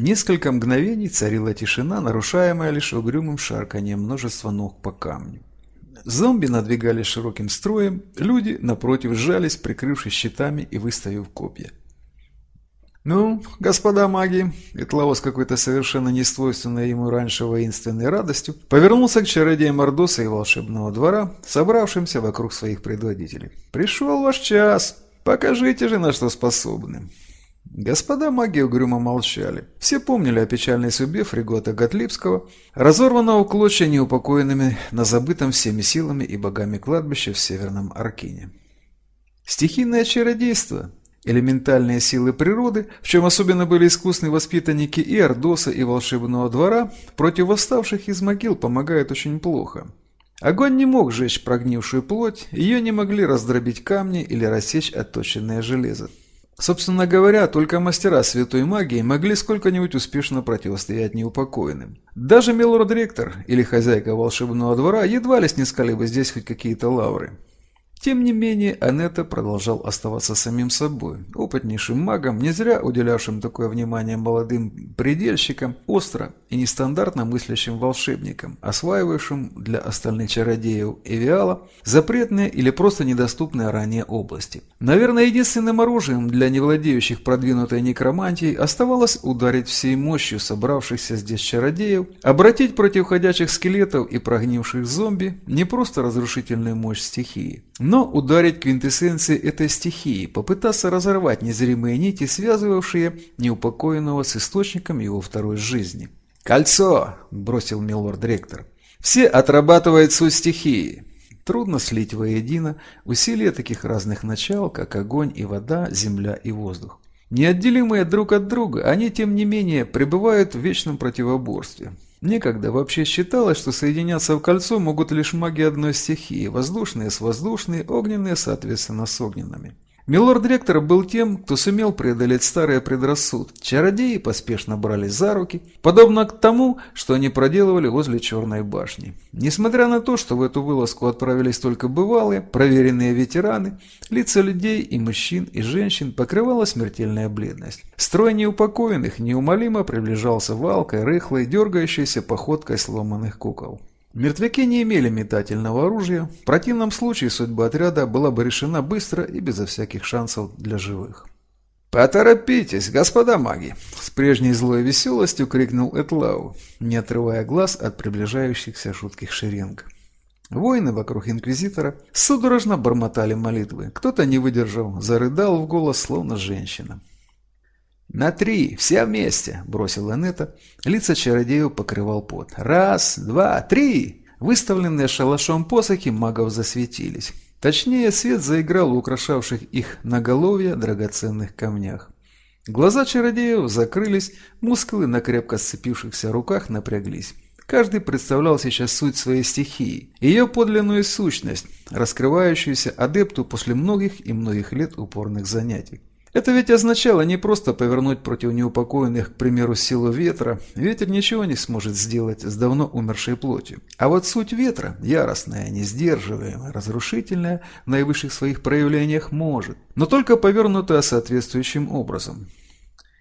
Несколько мгновений царила тишина, нарушаемая лишь угрюмым шарканием множества ног по камню. Зомби надвигались широким строем, люди, напротив, сжались, прикрывшись щитами и выставив копья. «Ну, господа маги», — Этлао с какой-то совершенно несвойственной ему раньше воинственной радостью повернулся к чародеям Ордоса и волшебного двора, собравшимся вокруг своих предводителей. «Пришел ваш час. Покажите же, на что способны». Господа маги угрюмо молчали. Все помнили о печальной судьбе фрегота Готлипского, разорванного клочья неупокоенными на забытом всеми силами и богами кладбище в Северном Аркине. Стихийное чародейство, Элементальные силы природы, в чем особенно были искусны воспитанники и Ордоса, и волшебного двора, против восставших из могил помогают очень плохо. Огонь не мог сжечь прогнившую плоть, ее не могли раздробить камни или рассечь отточенное железо. Собственно говоря, только мастера святой магии могли сколько-нибудь успешно противостоять неупокоенным. Даже милорд-ректор или хозяйка волшебного двора едва ли снискали бы здесь хоть какие-то лавры. Тем не менее, Анетта продолжал оставаться самим собой, опытнейшим магом, не зря уделявшим такое внимание молодым предельщикам, остро и нестандартно мыслящим волшебникам, осваивающим для остальных чародеев Эвиала запретные или просто недоступные ранее области. Наверное, единственным оружием для невладеющих продвинутой некромантией оставалось ударить всей мощью собравшихся здесь чародеев, обратить против ходячих скелетов и прогнивших зомби не просто разрушительную мощь стихии, но ударить квинтэссенции этой стихии, попытаться разорвать незримые нити, связывавшие неупокоенного с источником его второй жизни. «Кольцо!» – бросил милорд-ректор. «Все отрабатывают суть стихии. Трудно слить воедино усилия таких разных начал, как огонь и вода, земля и воздух. Неотделимые друг от друга, они, тем не менее, пребывают в вечном противоборстве. Некогда вообще считалось, что соединяться в кольцо могут лишь маги одной стихии, воздушные с воздушной, огненные, соответственно, с огненными. Милорд-ректор был тем, кто сумел преодолеть старые предрассудки. Чародеи поспешно брали за руки, подобно к тому, что они проделывали возле Черной башни. Несмотря на то, что в эту вылазку отправились только бывалые, проверенные ветераны, лица людей и мужчин, и женщин покрывала смертельная бледность. Строй неупокоенных неумолимо приближался валкой, рыхлой, дергающейся походкой сломанных кукол. Мертвяки не имели метательного оружия, в противном случае судьба отряда была бы решена быстро и безо всяких шансов для живых. «Поторопитесь, господа маги!» – с прежней злой веселостью крикнул Этлау, не отрывая глаз от приближающихся жутких шеренг. Воины вокруг Инквизитора судорожно бормотали молитвы. Кто-то не выдержал, зарыдал в голос, словно женщина. «На три, все вместе!» – бросила Нета. Лица чародею покрывал пот. «Раз, два, три!» Выставленные шалашом посохи магов засветились. Точнее, свет заиграл у украшавших их наголовья драгоценных камнях. Глаза чародеев закрылись, мускулы на крепко сцепившихся руках напряглись. Каждый представлял сейчас суть своей стихии, ее подлинную сущность, раскрывающуюся адепту после многих и многих лет упорных занятий. Это ведь означало не просто повернуть против неупокоенных, к примеру, силу ветра. Ветер ничего не сможет сделать с давно умершей плотью. А вот суть ветра, яростная, несдерживаемая, разрушительная, в наивысших своих проявлениях может, но только повернутая соответствующим образом.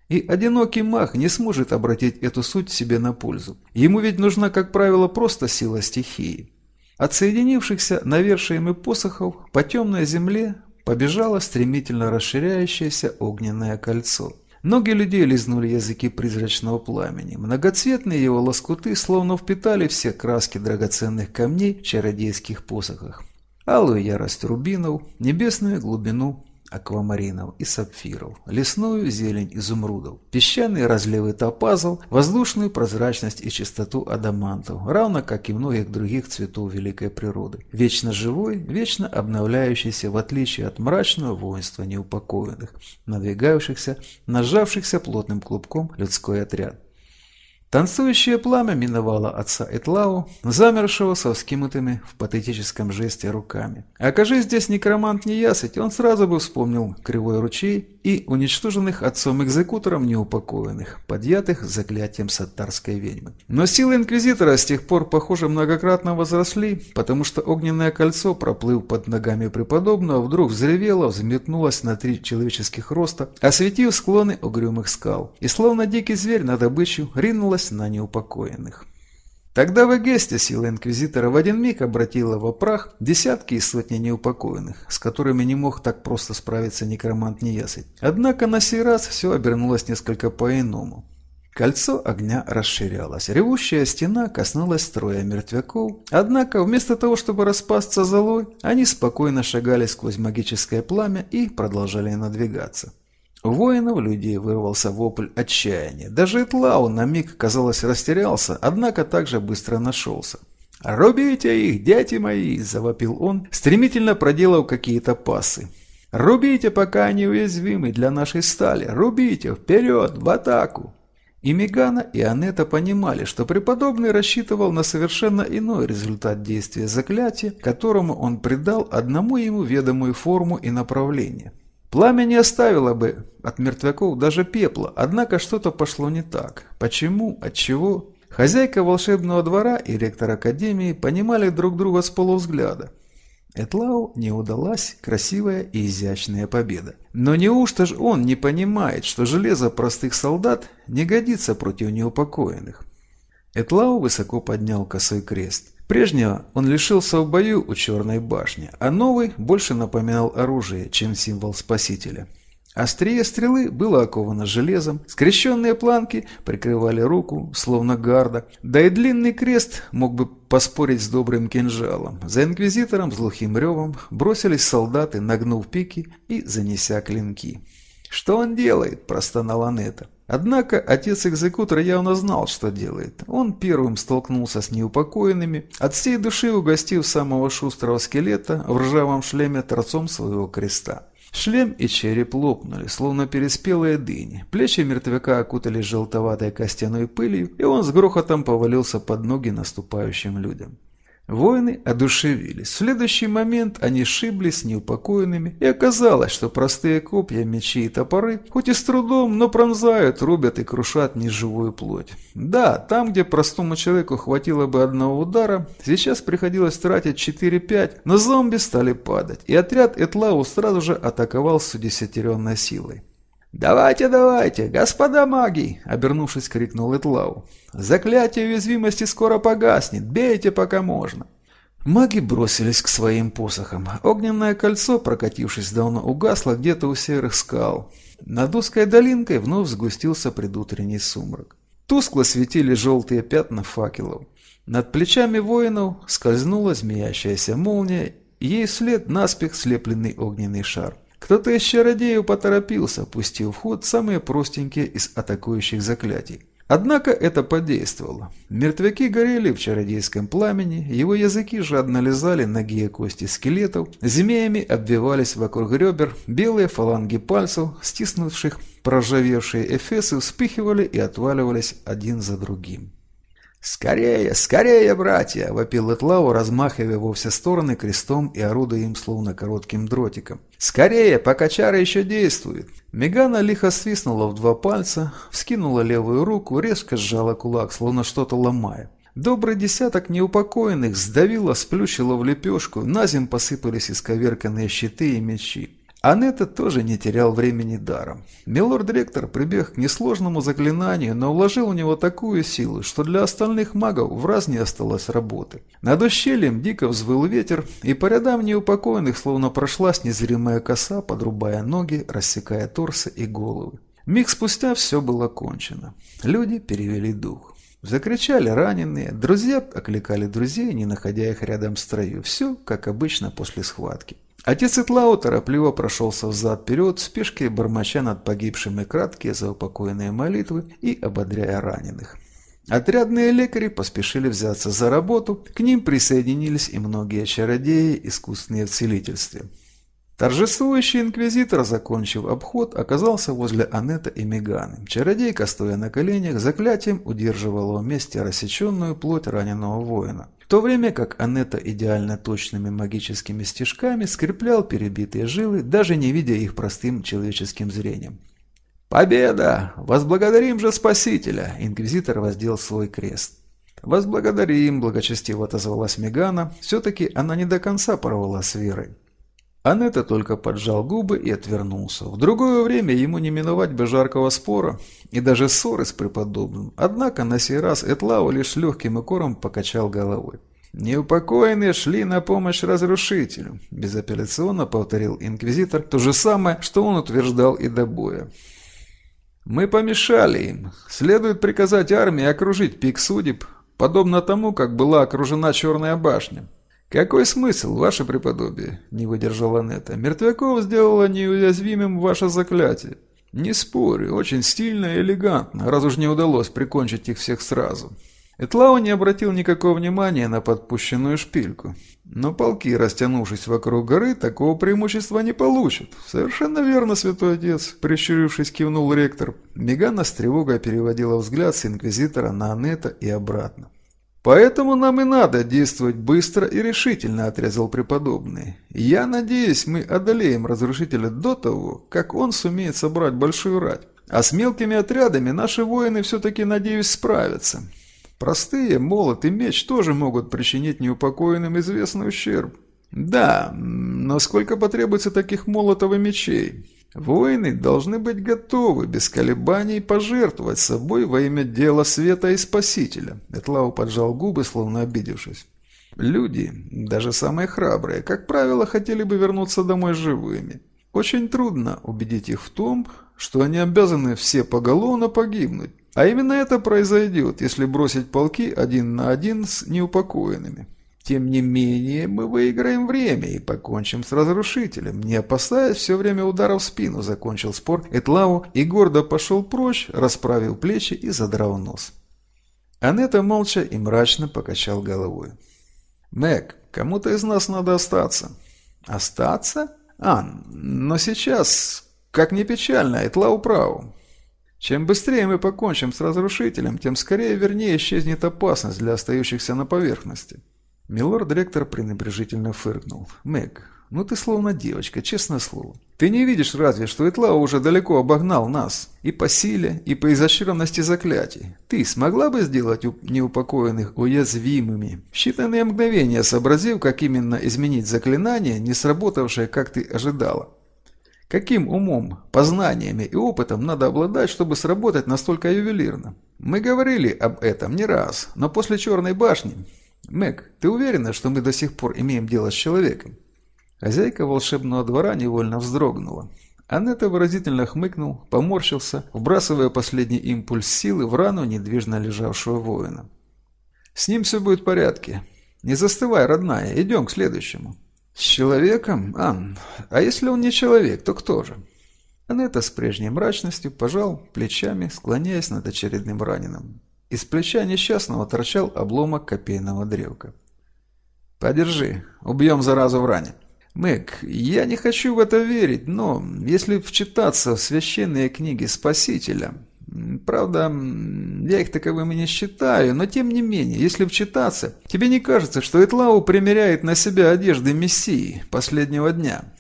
И одинокий маг не сможет обратить эту суть себе на пользу. Ему ведь нужна, как правило, просто сила стихии. От соединившихся навершиями посохов по темной земле побежало стремительно расширяющееся огненное кольцо. Ноги людей лизнули языки призрачного пламени. Многоцветные его лоскуты словно впитали все краски драгоценных камней в чародейских посохах. Алую ярость рубинов, небесную глубину аквамаринов и сапфиров, лесную зелень изумрудов, песчаные разливы топазов, воздушную прозрачность и чистоту адамантов, равно как и многих других цветов великой природы. Вечно живой, вечно обновляющийся, в отличие от мрачного воинства неупокоенных, надвигающихся, нажавшихся плотным клубком людской отряд. Танцующее пламя миновало отца Этлау, замершего со вскинутыми в патетическом жесте руками. Окажись здесь некромант неясыть, он сразу бы вспомнил кривой ручей и уничтоженных отцом-экзекутором неупокоенных, подъятых заклятием саттарской ведьмы. Но силы Инквизитора с тех пор, похоже, многократно возросли, потому что огненное кольцо, проплыв под ногами преподобного, вдруг взревело, взметнулось на три человеческих роста, осветив склоны угрюмых скал. И словно дикий зверь на добычу ринулось ринулась на неупокоенных. Тогда в Эгесте сила Инквизитора в один миг обратила во прах десятки и сотни неупокоенных, с которыми не мог так просто справиться некромант Неясыть. Однако на сей раз все обернулось несколько по-иному. Кольцо огня расширялось, ревущая стена коснулась строя мертвяков, однако вместо того, чтобы распасться золой, они спокойно шагали сквозь магическое пламя и продолжали надвигаться. У воинов людей вырвался вопль отчаяния. Даже Итлау на миг, казалось, растерялся, однако также быстро нашелся. «Рубите их, дети мои!» – завопил он, стремительно проделав какие-то пасы. «Рубите, пока они уязвимы для нашей стали! Рубите! Вперед! В атаку!» И Мегана, и Анетта понимали, что преподобный рассчитывал на совершенно иной результат действия заклятия, которому он придал одному ему ведомую форму и направление. Пламя не оставило бы от мертвяков даже пепла, однако что-то пошло не так. Почему? Отчего? Хозяйка волшебного двора и ректор академии понимали друг друга с полувзгляда. Этлау не удалась красивая и изящная победа. Но неужто ж он не понимает, что железо простых солдат не годится против неупокоенных? Этлау высоко поднял косой крест. Прежнего он лишился в бою у Черной башни, а новый больше напоминал оружие, чем символ спасителя. Острие стрелы было оковано железом, скрещенные планки прикрывали руку, словно гарда, да и длинный крест мог бы поспорить с добрым кинжалом. За инквизитором с глухим ревом бросились солдаты, нагнув пики и занеся клинки. «Что он делает?» – простонала Анетта. Однако отец-экзекутор явно знал, что делает. Он первым столкнулся с неупокоенными, от всей души угостив самого шустрого скелета в ржавом шлеме торцом своего креста. Шлем и череп лопнули, словно переспелые дыни. Плечи мертвяка окутали желтоватой костяной пылью, и он с грохотом повалился под ноги наступающим людям. Воины одушевились. В следующий момент они шиблись неупокоенными, и оказалось, что простые копья, мечи и топоры, хоть и с трудом, но пронзают, рубят и крушат неживую плоть. Да, там, где простому человеку хватило бы одного удара, сейчас приходилось тратить 4-5, но зомби стали падать, и отряд Этлау сразу же атаковал с удесятеренной силой. «Давайте, давайте, господа маги!» – обернувшись, крикнул Этлау. «Заклятие уязвимости скоро погаснет, бейте пока можно!» Маги бросились к своим посохам. Огненное кольцо, прокатившись давно, угасло где-то у серых скал. Над узкой долинкой вновь сгустился предутренний сумрак. Тускло светили желтые пятна факелов. Над плечами воинов скользнула змеящаяся молния, ей вслед наспех слепленный огненный шар. Кто-то из чародеев поторопился, пустив в ход самые простенькие из атакующих заклятий. Однако это подействовало. Мертвяки горели в чародейском пламени, его языки жадно лизали ноги и кости скелетов, змеями обвивались вокруг ребер, белые фаланги пальцев, стиснувших проржавевшие эфесы, вспыхивали и отваливались один за другим. «Скорее, скорее, братья!» – вопил Этлау, размахивая во все стороны крестом и орудуя им словно коротким дротиком. «Скорее, пока чара еще действует!» Мегана лихо свистнула в два пальца, вскинула левую руку, резко сжала кулак, словно что-то ломая. Добрый десяток неупокоенных сдавило, сплющило в лепешку, на земь посыпались исковерканные щиты и мечи. Анетта тоже не терял времени даром. Милорд-ректор прибег к несложному заклинанию, но вложил в него такую силу, что для остальных магов в раз не осталось работы. Над ущельем дико взвыл ветер, и по рядам неупокоенных словно прошлась незримая коса, подрубая ноги, рассекая торсы и головы. Миг спустя все было кончено. Люди перевели дух. Закричали раненые, друзья окликали друзей, не находя их рядом в строю. Все, как обычно после схватки. Отец Итлау торопливо прошелся взад-вперед, в спешке бормоча над погибшими краткие заупокоенные молитвы и ободряя раненых. Отрядные лекари поспешили взяться за работу, к ним присоединились и многие чародеи, искусные в целительстве. Торжествующий инквизитор, закончив обход, оказался возле Анетта и Меганы. Чародейка, стоя на коленях, заклятием удерживала вместе рассеченную плоть раненого воина. В то время как Анетта идеально точными магическими стежками скреплял перебитые жилы, даже не видя их простым человеческим зрением. «Победа! Возблагодарим же Спасителя!» Инквизитор воздел свой крест. «Возблагодарим!» – благочестиво отозвалась Мегана. Все-таки она не до конца порвала с верой. Анетта только поджал губы и отвернулся. В другое время ему не миновать бы жаркого спора и даже ссоры с преподобным. Однако на сей раз Этлау лишь легким икором покачал головой. «Неупокоенные шли на помощь разрушителю», – безапелляционно повторил инквизитор то же самое, что он утверждал и до боя. «Мы помешали им. Следует приказать армии окружить пик судеб, подобно тому, как была окружена Черная башня. «Какой смысл, ваше преподобие?» – не выдержала Нета. «Мертвяков сделало неуязвимым ваше заклятие». «Не спорю, очень стильно и элегантно, раз уж не удалось прикончить их всех сразу». Этлау не обратил никакого внимания на подпущенную шпильку. Но полки, растянувшись вокруг горы, такого преимущества не получат. Совершенно верно, святой отец, прищурившись, кивнул ректор. Мегана с тревогой переводила взгляд с инквизитора на Анета и обратно. «Поэтому нам и надо действовать быстро и решительно», – отрезал преподобный. «Я надеюсь, мы одолеем разрушителя до того, как он сумеет собрать большую рать. А с мелкими отрядами наши воины все-таки, надеюсь, справятся. Простые, молот и меч тоже могут причинить неупокоенным известный ущерб. Да, но сколько потребуется таких молотов и мечей?» Воины должны быть готовы без колебаний пожертвовать собой во имя дела света и спасителя. Этлау поджал губы, словно обидевшись. Люди, даже самые храбрые, как правило, хотели бы вернуться домой живыми. Очень трудно убедить их в том, что они обязаны все поголовно погибнуть. А именно это произойдет, если бросить полки один на один с неупокоенными. Тем не менее, мы выиграем время и покончим с разрушителем, не опасаясь все время удара в спину, закончил спор Этлау и гордо пошел прочь, расправил плечи и задрал нос. Анетта молча и мрачно покачал головой. «Мэг, кому-то из нас надо остаться». «Остаться? Ан, но сейчас, как ни печально, Этлау прав. Чем быстрее мы покончим с разрушителем, тем скорее вернее исчезнет опасность для остающихся на поверхности». Милорд-ректор пренебрежительно фыркнул. «Мэг, ну ты словно девочка, честное слово. Ты не видишь разве, что Итлау уже далеко обогнал нас? И по силе, и по изощренности заклятий. Ты смогла бы сделать неупокоенных уязвимыми? В считанные мгновения сообразив, как именно изменить заклинание, не сработавшее, как ты ожидала. Каким умом, познаниями и опытом надо обладать, чтобы сработать настолько ювелирно? Мы говорили об этом не раз, но после Черной башни «Мэг, ты уверена, что мы до сих пор имеем дело с человеком?» Хозяйка волшебного двора невольно вздрогнула. Анетта выразительно хмыкнул, поморщился, вбрасывая последний импульс силы в рану недвижно лежавшего воина. «С ним все будет в порядке. Не застывай, родная, идем к следующему». «С человеком? Ан, а если он не человек, то кто же?» Анетта с прежней мрачностью пожал плечами, склоняясь над очередным раненым. Из плеча несчастного торчал обломок копейного древка. «Подержи, убьем заразу в ране». «Мэг, я не хочу в это верить, но если вчитаться в священные книги Спасителя, правда, я их таковыми не считаю, но тем не менее, если вчитаться, тебе не кажется, что Этлау примеряет на себя одежды Мессии последнего дня?»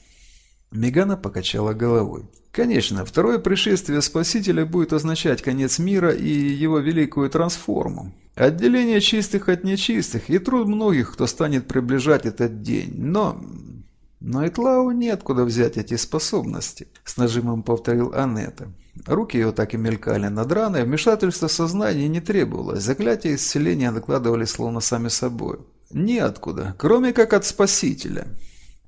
Мегана покачала головой. Конечно, второе пришествие Спасителя будет означать конец мира и его великую трансформу. Отделение чистых от нечистых и труд многих, кто станет приближать этот день. Но... Но Итлау неоткуда взять эти способности, с нажимом повторил Анетта. Руки ее так и мелькали над раной, вмешательство сознания не требовалось, заклятия исцеления накладывали словно сами собой. Неоткуда, кроме как от Спасителя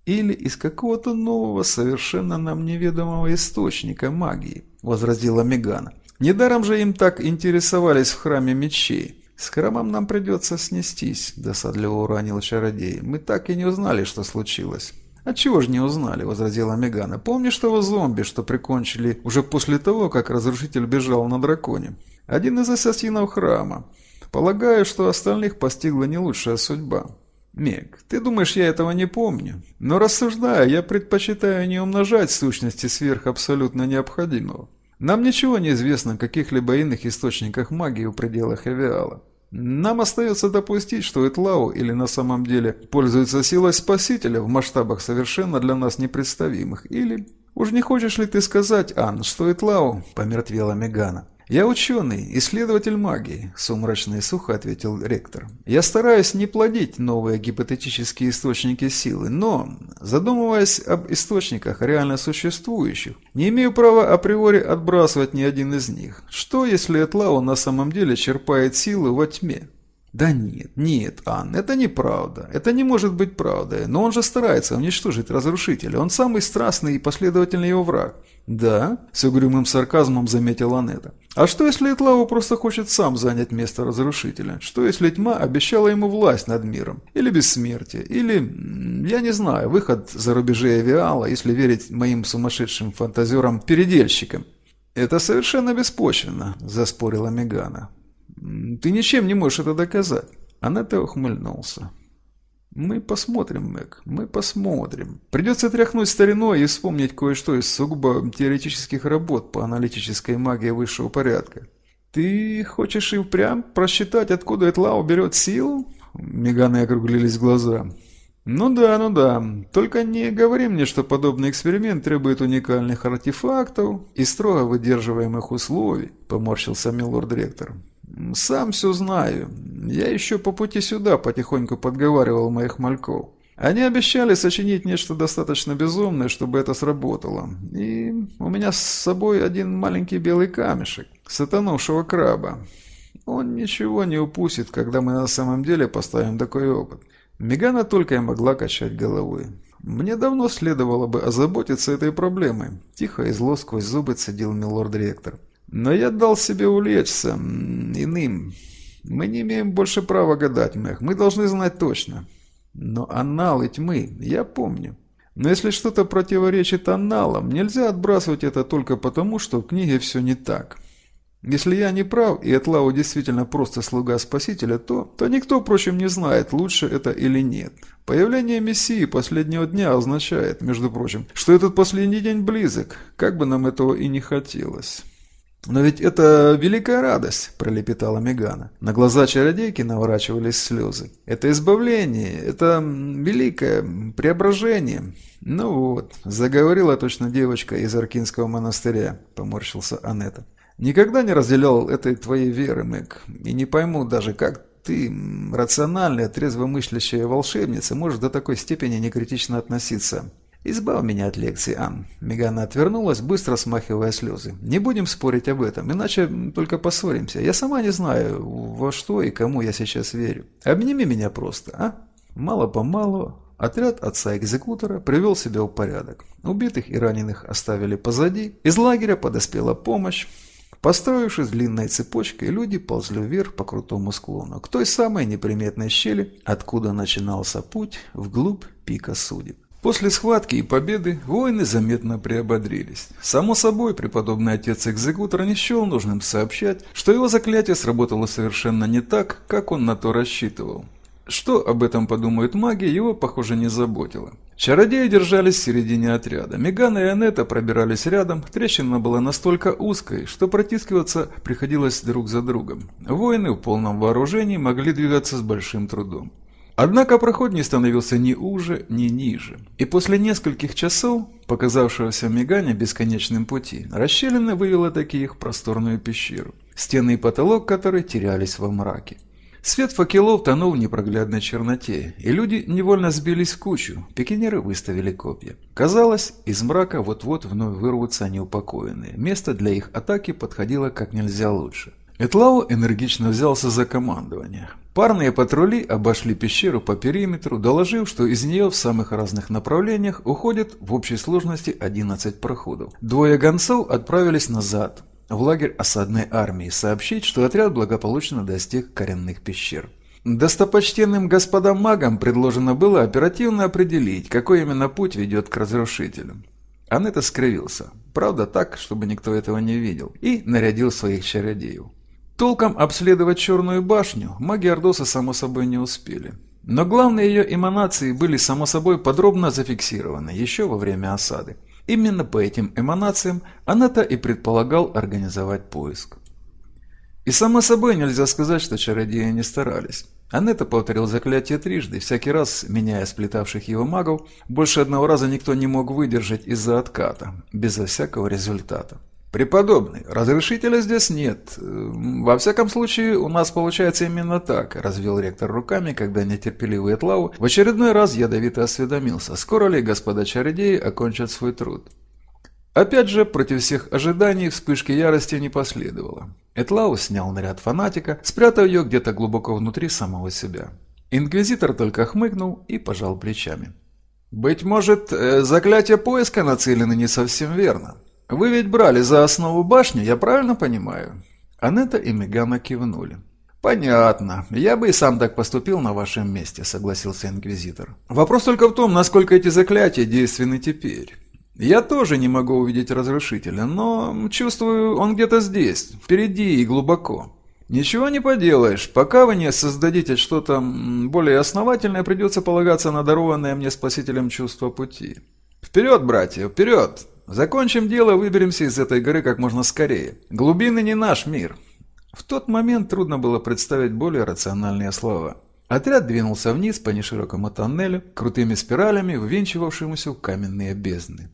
или из какого-то нового, совершенно нам неведомого источника магии», – возразила Мегана. «Недаром же им так интересовались в храме мечей. С храмом нам придется снестись», – досадливо уронил чародей. «Мы так и не узнали, что случилось». «А чего же не узнали?» – возразила Мегана. «Помнишь того зомби, что прикончили уже после того, как разрушитель бежал на драконе? Один из ассасинов храма. Полагаю, что остальных постигла не лучшая судьба». Мег, ты думаешь, я этого не помню? Но рассуждая, я предпочитаю не умножать сущности сверх абсолютно необходимого. Нам ничего не известно о каких-либо иных источниках магии в пределах Эвиала. Нам остается допустить, что Этлау или на самом деле пользуется силой Спасителя в масштабах совершенно для нас непредставимых, или... Уж не хочешь ли ты сказать, Ан, что Этлау помертвела Мегана? «Я ученый, исследователь магии», – сумрачно и сухо ответил ректор. «Я стараюсь не плодить новые гипотетические источники силы, но, задумываясь об источниках реально существующих, не имею права априори отбрасывать ни один из них. Что, если Этлау на самом деле черпает силы во тьме?» «Да нет, нет, Ан, это неправда. Это не может быть правдой. Но он же старается уничтожить разрушителя. Он самый страстный и последовательный его враг. «Да», – с угрюмым сарказмом заметила Анетта. «А что, если Этлау просто хочет сам занять место разрушителя? Что, если тьма обещала ему власть над миром? Или бессмертие? Или, я не знаю, выход за рубежи Авиала, если верить моим сумасшедшим фантазерам-передельщикам?» «Это совершенно беспочвенно», – заспорила Мегана. «Ты ничем не можешь это доказать». Анетта ухмыльнулся. «Мы посмотрим, Мэг, мы посмотрим. Придется тряхнуть стариной и вспомнить кое-что из сугубо теоретических работ по аналитической магии высшего порядка. Ты хочешь и впрямь просчитать, откуда Этлау берет силу?» Меганы округлились глаза. «Ну да, ну да. Только не говори мне, что подобный эксперимент требует уникальных артефактов и строго выдерживаемых условий», – поморщился милорд-ректор. «Сам все знаю. Я еще по пути сюда потихоньку подговаривал моих мальков. Они обещали сочинить нечто достаточно безумное, чтобы это сработало. И у меня с собой один маленький белый камешек, сатанувшего краба. Он ничего не упустит, когда мы на самом деле поставим такой опыт». Мегана только и могла качать головой. «Мне давно следовало бы озаботиться этой проблемой», – тихо и зло сквозь зубы цедил милорд-ректор. Но я дал себе улечься иным. Мы не имеем больше права гадать, Мэх. Мы должны знать точно. Но аналы тьмы, я помню. Но если что-то противоречит аналам, нельзя отбрасывать это только потому, что в книге все не так. Если я не прав, и Этлау действительно просто слуга Спасителя, то, то никто, впрочем, не знает, лучше это или нет. Появление Мессии последнего дня означает, между прочим, что этот последний день близок, как бы нам этого и не хотелось. «Но ведь это великая радость», – пролепетала Мегана. На глаза чародейки наворачивались слезы. «Это избавление, это великое преображение». «Ну вот», – заговорила точно девочка из Аркинского монастыря, – поморщился Анетта. «Никогда не разделял этой твоей веры, Мэг, и не пойму даже, как ты, рациональная, трезвомыслящая волшебница, можешь до такой степени некритично относиться «Избавь меня от лекции, Ан». Мегана отвернулась, быстро смахивая слезы. «Не будем спорить об этом, иначе только поссоримся. Я сама не знаю, во что и кому я сейчас верю. Обними меня просто, а?» Мало-помалу отряд отца-экзекутора привел себя в порядок. Убитых и раненых оставили позади. Из лагеря подоспела помощь. Построившись длинной цепочкой, люди ползли вверх по крутому склону, к той самой неприметной щели, откуда начинался путь вглубь пика судеб. После схватки и победы воины заметно приободрились. Само собой, преподобный отец-экзекутор не счел нужным сообщать, что его заклятие сработало совершенно не так, как он на то рассчитывал. Что об этом подумают маги, его, похоже, не заботило. Чародеи держались в середине отряда. Мегана и Анетта пробирались рядом, трещина была настолько узкой, что протискиваться приходилось друг за другом. Воины в полном вооружении могли двигаться с большим трудом. Однако проход не становился ни уже, ни ниже. И после нескольких часов, показавшегося мигания бесконечным пути, расщелина вывела таки их просторную пещеру, стены и потолок которой терялись во мраке. Свет факелов тонул в непроглядной черноте, и люди невольно сбились в кучу, пикинеры выставили копья. Казалось, из мрака вот-вот вновь вырвутся неупокоенные. Место для их атаки подходило как нельзя лучше. Этлау энергично взялся за командование. Парные патрули обошли пещеру по периметру, доложив, что из нее в самых разных направлениях уходит в общей сложности 11 проходов. Двое гонцов отправились назад, в лагерь осадной армии, сообщить, что отряд благополучно достиг коренных пещер. Достопочтенным господам магам предложено было оперативно определить, какой именно путь ведет к разрушителям. Анетта скривился, правда так, чтобы никто этого не видел, и нарядил своих чародеев. Толком обследовать Черную башню маги Ордоса, само собой, не успели. Но главные ее эманации были, само собой, подробно зафиксированы еще во время осады. Именно по этим эманациям Анетта и предполагал организовать поиск. И само собой нельзя сказать, что чародеи не старались. Анетта повторил заклятие трижды, всякий раз меняя сплетавших его магов, больше одного раза никто не мог выдержать из-за отката, безо всякого результата. «Преподобный, разрешителя здесь нет. Во всяком случае, у нас получается именно так», – развел ректор руками, когда нетерпеливый Этлау в очередной раз ядовито осведомился, скоро ли господа чародеи окончат свой труд. Опять же, против всех ожиданий вспышки ярости не последовало. Этлау снял наряд фанатика, спрятав ее где-то глубоко внутри самого себя. Инквизитор только хмыкнул и пожал плечами. «Быть может, э, заклятие поиска нацелены не совсем верно. Вы ведь брали за основу башню, я правильно понимаю?» Анетта и Мегана кивнули. «Понятно. Я бы и сам так поступил на вашем месте», — согласился Инквизитор. «Вопрос только в том, насколько эти заклятия действенны теперь. Я тоже не могу увидеть разрушителя, но чувствую, он где-то здесь, впереди и глубоко. Ничего не поделаешь, пока вы не создадите что-то более основательное, придется полагаться на дарованное мне спасителем чувство пути. Вперед, братья, вперед! Закончим дело, выберемся из этой горы как можно скорее. Глубины не наш мир. В тот момент трудно было представить более рациональные слова. Отряд двинулся вниз по неширокому тоннелю, крутыми спиралями, ввинчивавшемуся в каменные бездны.